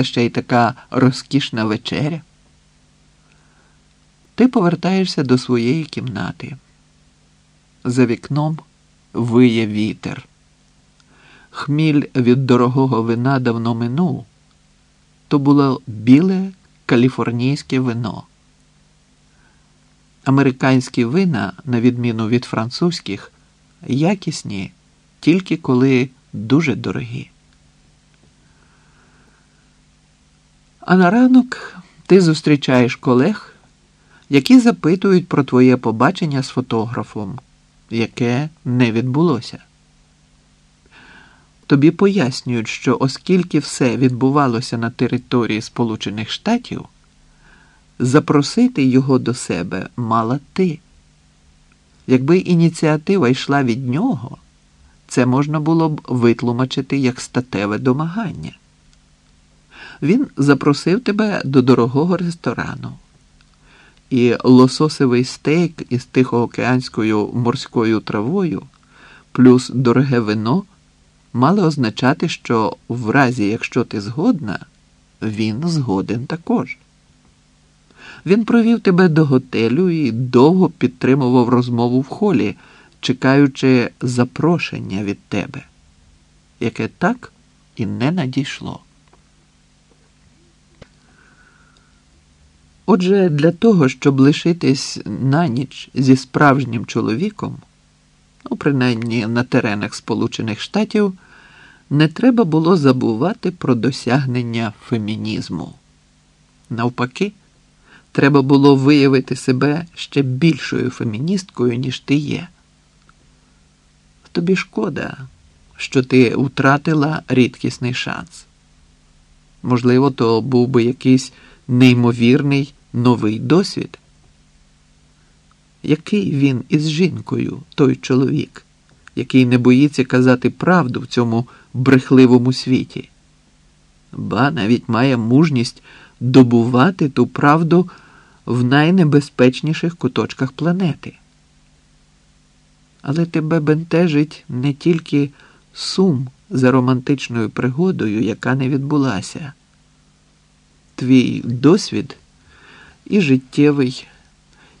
та ще й така розкішна вечеря. Ти повертаєшся до своєї кімнати. За вікном виє вітер. Хміль від дорогого вина давно минув. То було біле каліфорнійське вино. Американські вина, на відміну від французьких, якісні тільки коли дуже дорогі. А на ранок ти зустрічаєш колег, які запитують про твоє побачення з фотографом, яке не відбулося. Тобі пояснюють, що оскільки все відбувалося на території Сполучених Штатів, запросити його до себе мала ти. Якби ініціатива йшла від нього, це можна було б витлумачити як статеве домагання. Він запросив тебе до дорогого ресторану, і лососевий стейк із тихоокеанською морською травою, плюс дороге вино мали означати, що в разі, якщо ти згодна, він згоден також. Він провів тебе до готелю і довго підтримував розмову в холі, чекаючи запрошення від тебе, яке так і не надійшло. Отже, для того, щоб лишитись на ніч зі справжнім чоловіком, ну, принаймні на теренах Сполучених Штатів, не треба було забувати про досягнення фемінізму. Навпаки, треба було виявити себе ще більшою феміністкою, ніж ти є. Тобі шкода, що ти втратила рідкісний шанс. Можливо, то був би якийсь неймовірний новий досвід. Який він із жінкою, той чоловік, який не боїться казати правду в цьому брехливому світі, ба навіть має мужність добувати ту правду в найнебезпечніших куточках планети. Але тебе бентежить не тільки сум за романтичною пригодою, яка не відбулася. Твій досвід і життєвий,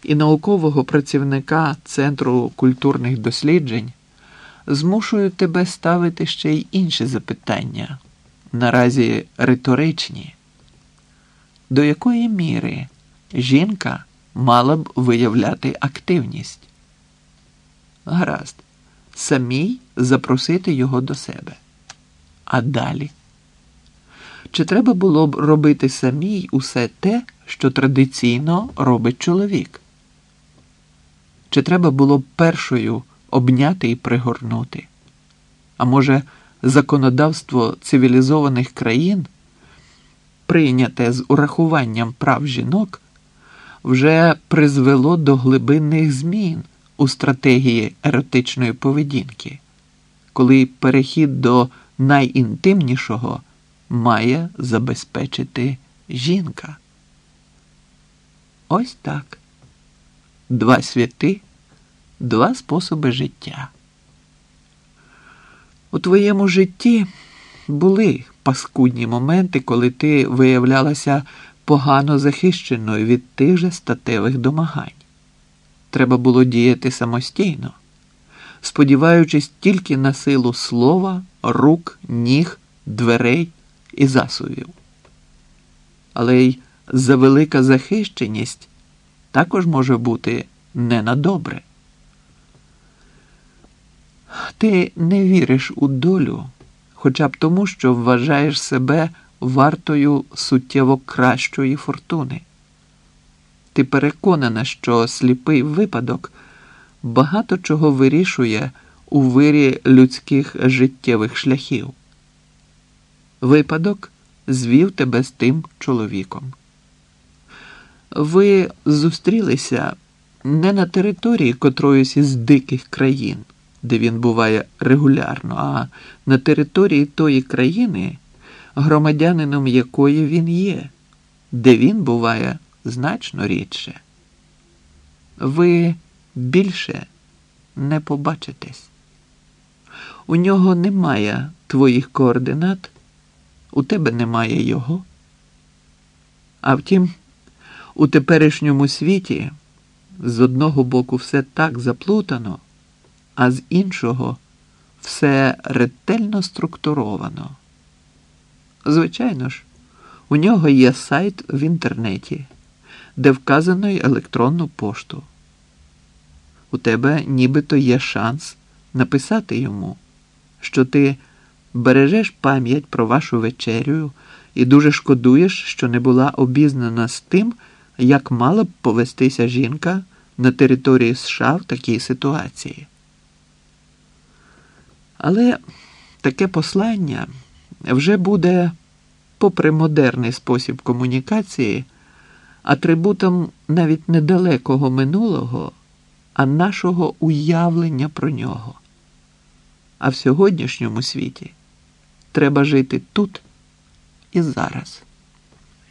і наукового працівника Центру культурних досліджень змушують тебе ставити ще й інші запитання, наразі риторичні. До якої міри жінка мала б виявляти активність? Гаразд, самій запросити його до себе. А далі? Чи треба було б робити самій усе те, що традиційно робить чоловік? Чи треба було б першою обняти і пригорнути? А може, законодавство цивілізованих країн, прийняте з урахуванням прав жінок, вже призвело до глибинних змін у стратегії еротичної поведінки, коли перехід до найінтимнішого має забезпечити жінка? Ось так. Два святи, два способи життя. У твоєму житті були паскудні моменти, коли ти виявлялася погано захищеною від тих же статевих домагань. Треба було діяти самостійно, сподіваючись тільки на силу слова, рук, ніг, дверей і засувів. Але й завелика захищеність також може бути не на добре. Ти не віриш у долю, хоча б тому, що вважаєш себе вартою суттєво кращої фортуни. Ти переконана, що сліпий випадок багато чого вирішує у вирі людських життєвих шляхів. Випадок звів тебе з тим чоловіком. Ви зустрілися не на території котроїсь із диких країн, де він буває регулярно, а на території тої країни, громадянином якої він є, де він буває значно рідше. Ви більше не побачитесь. У нього немає твоїх координат у тебе немає його. А втім, у теперішньому світі з одного боку все так заплутано, а з іншого все ретельно структуровано. Звичайно ж, у нього є сайт в інтернеті, де вказано електронну пошту. У тебе нібито є шанс написати йому, що ти бережеш пам'ять про вашу вечерю і дуже шкодуєш, що не була обізнана з тим, як мала б повестися жінка на території США в такій ситуації. Але таке послання вже буде, попри модерний спосіб комунікації, атрибутом навіть недалекого минулого, а нашого уявлення про нього. А в сьогоднішньому світі треба жити тут і зараз.